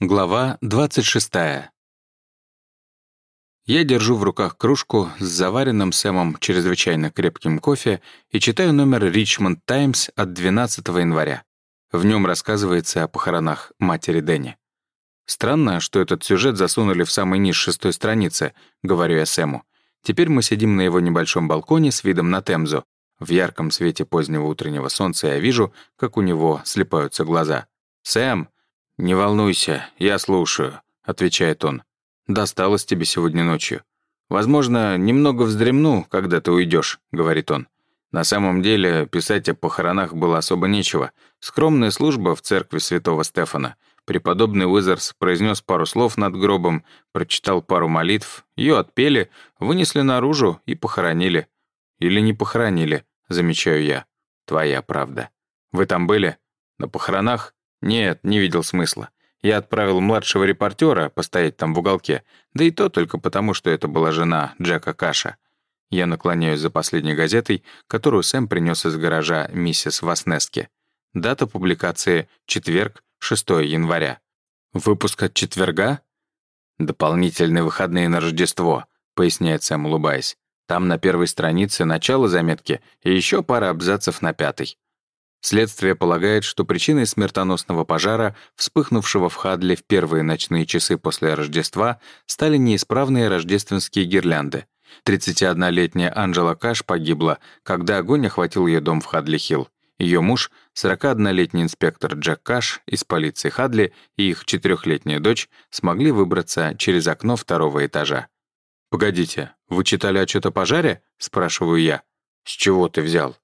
Глава 26. Я держу в руках кружку с заваренным Сэмом чрезвычайно крепким кофе и читаю номер «Ричмонд Таймс» от 12 января. В нем рассказывается о похоронах матери Дэнни. Странно, что этот сюжет засунули в самый низ шестой страницы, говорю я Сэму. Теперь мы сидим на его небольшом балконе с видом на Темзу. В ярком свете позднего утреннего солнца я вижу, как у него слепаются глаза. «Сэм!» «Не волнуйся, я слушаю», — отвечает он. «Досталось тебе сегодня ночью. Возможно, немного вздремну, когда ты уйдешь», — говорит он. На самом деле, писать о похоронах было особо нечего. Скромная служба в церкви святого Стефана. Преподобный Уизерс произнес пару слов над гробом, прочитал пару молитв, ее отпели, вынесли наружу и похоронили. Или не похоронили, замечаю я. Твоя правда. Вы там были? На похоронах? Нет, не видел смысла. Я отправил младшего репортера постоять там в уголке, да и то только потому, что это была жена Джека Каша. Я наклоняюсь за последней газетой, которую Сэм принес из гаража миссис Васнески. Дата публикации — четверг, 6 января. Выпуск от четверга? «Дополнительные выходные на Рождество», — поясняет Сэм, улыбаясь. «Там на первой странице начало заметки и еще пара абзацев на пятой. Следствие полагает, что причиной смертоносного пожара, вспыхнувшего в Хадле в первые ночные часы после Рождества, стали неисправные рождественские гирлянды. 31-летняя Анжела Каш погибла, когда огонь охватил ее дом в Хадли-Хилл. Ее муж, 41-летний инспектор Джек Каш из полиции Хадли и их четырехлетняя дочь смогли выбраться через окно второго этажа. «Погодите, вы читали отчет о пожаре?» — спрашиваю я. «С чего ты взял?»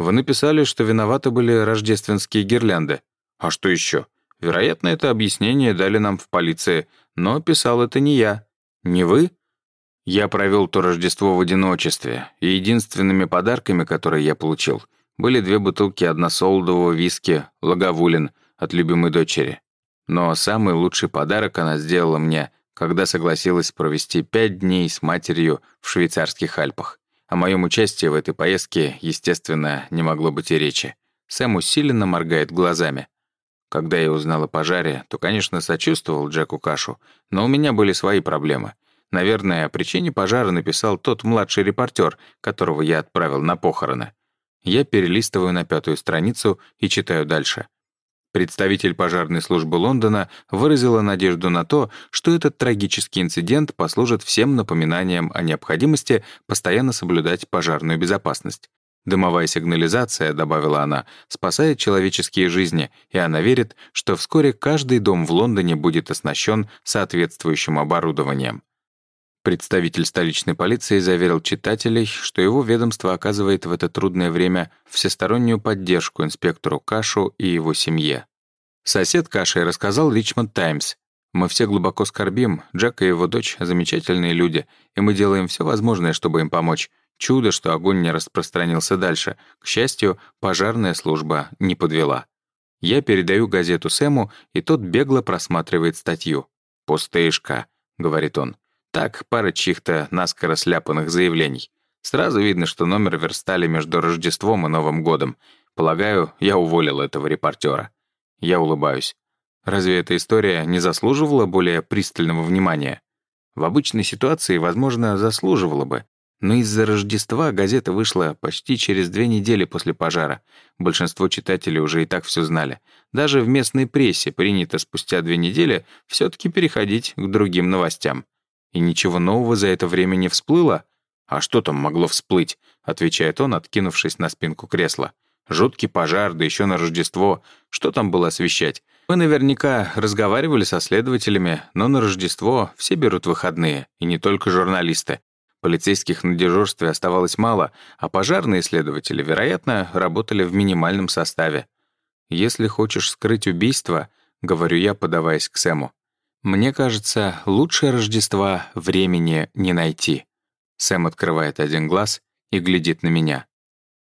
Вы написали, что виноваты были рождественские гирлянды. А что еще? Вероятно, это объяснение дали нам в полиции, но писал это не я. Не вы? Я провел то Рождество в одиночестве, и единственными подарками, которые я получил, были две бутылки односолдового виски «Лаговулин» от любимой дочери. Но самый лучший подарок она сделала мне, когда согласилась провести пять дней с матерью в швейцарских Альпах. О моем участии в этой поездке, естественно, не могло быть и речи. Сэм усиленно моргает глазами. Когда я узнал о пожаре, то, конечно, сочувствовал Джеку Кашу, но у меня были свои проблемы. Наверное, о причине пожара написал тот младший репортер, которого я отправил на похороны. Я перелистываю на пятую страницу и читаю дальше. Представитель пожарной службы Лондона выразила надежду на то, что этот трагический инцидент послужит всем напоминанием о необходимости постоянно соблюдать пожарную безопасность. Дымовая сигнализация, добавила она, спасает человеческие жизни, и она верит, что вскоре каждый дом в Лондоне будет оснащен соответствующим оборудованием. Представитель столичной полиции заверил читателей, что его ведомство оказывает в это трудное время всестороннюю поддержку инспектору Кашу и его семье. Сосед Каши рассказал Ричмонд Таймс. «Мы все глубоко скорбим, Джек и его дочь — замечательные люди, и мы делаем все возможное, чтобы им помочь. Чудо, что огонь не распространился дальше. К счастью, пожарная служба не подвела». Я передаю газету Сэму, и тот бегло просматривает статью. «Пустышка», — говорит он. Так, пара чьих-то наскоро сляпанных заявлений. Сразу видно, что номер верстали между Рождеством и Новым годом. Полагаю, я уволил этого репортера. Я улыбаюсь. Разве эта история не заслуживала более пристального внимания? В обычной ситуации, возможно, заслуживала бы. Но из-за Рождества газета вышла почти через две недели после пожара. Большинство читателей уже и так все знали. Даже в местной прессе принято спустя две недели все таки переходить к другим новостям. И ничего нового за это время не всплыло? А что там могло всплыть? Отвечает он, откинувшись на спинку кресла. Жуткий пожар, да еще на Рождество. Что там было освещать? Вы наверняка разговаривали со следователями, но на Рождество все берут выходные, и не только журналисты. Полицейских на дежурстве оставалось мало, а пожарные следователи, вероятно, работали в минимальном составе. «Если хочешь скрыть убийство», — говорю я, подаваясь к Сэму, мне кажется, лучше Рождества времени не найти. Сэм открывает один глаз и глядит на меня.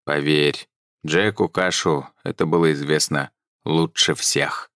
Поверь, Джеку Кашу это было известно лучше всех.